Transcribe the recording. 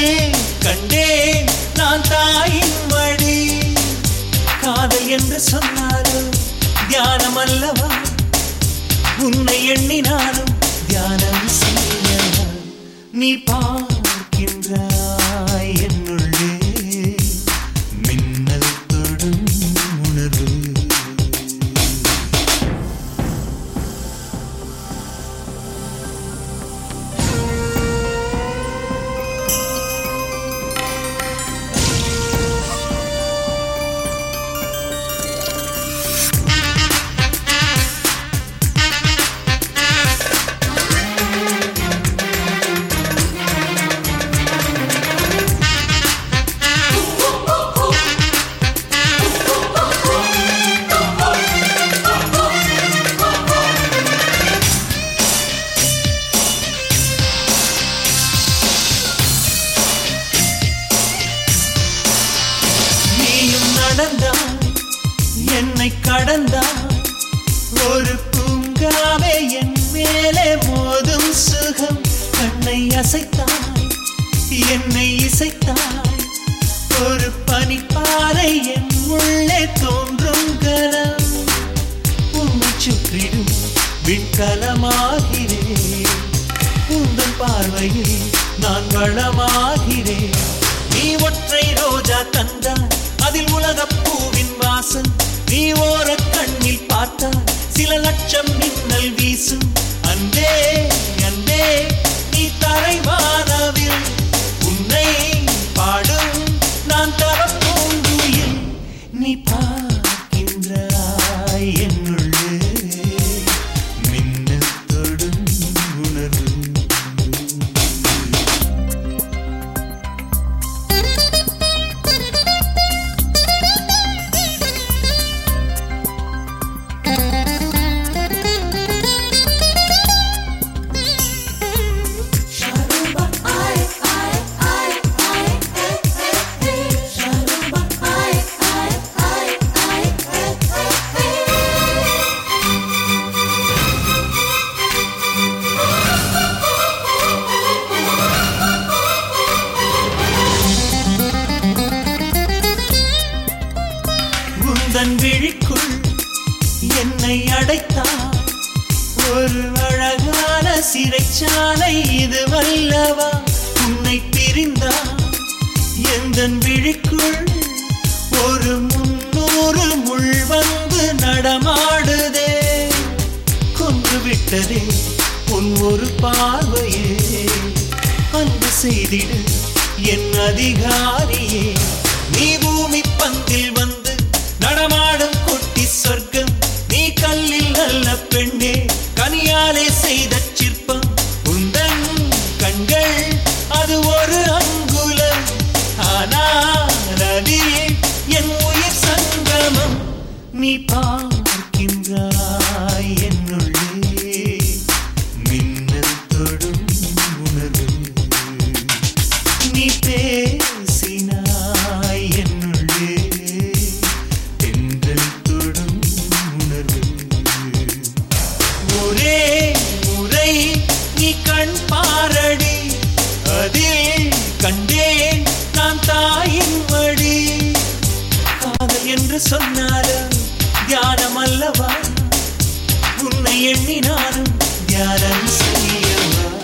அதில் கண்டேன் நான் தாயின் வழி. காதல் என்று சொன்னாலும் தியானம் அல்லவா? உன்னை எண்ணினாலும் தியானம் செய்ய நீ பா நீயும் என்னை கடந்தான் ஒரு பூங்காவே என் மேலே மோதும் சுகம். கண்ணை அசைத்தாய் என்னை இசைத்தாய். ஒரு பனிப்பாறை என் உள்ளே தோன்றும் கலம் உன்னை சுற்றிடும் விண்கலமாகிறேன். உங்கள் பார்வையில் நான் வளமாகிறேன். நீ ஒற்றை ரோஜா தந்தாய் நீ ஓர கண்ணில் பார்த்தால் சில லட்சம் மின்னல் வீசும். அன்பே அன்பே நீ தரைவானாவில் உன்னை பாடும். நான் தரம் பூங்குயில் நீ பார்க்கின்றாய் என் இது வல்லவா உன்னை பிரிந்தார் எந்த விழிக்குள் ஒரு முன்னூறு முள் வந்து நடமாடுதே. கொன்று விட்டதே உன் ஒரு பார்வையே. அன்பு செய்திடு என் அதிகாரியே. நீ நீ பார்க்கின்றாய் எண்ணி நானும் தியானம் செய்யவா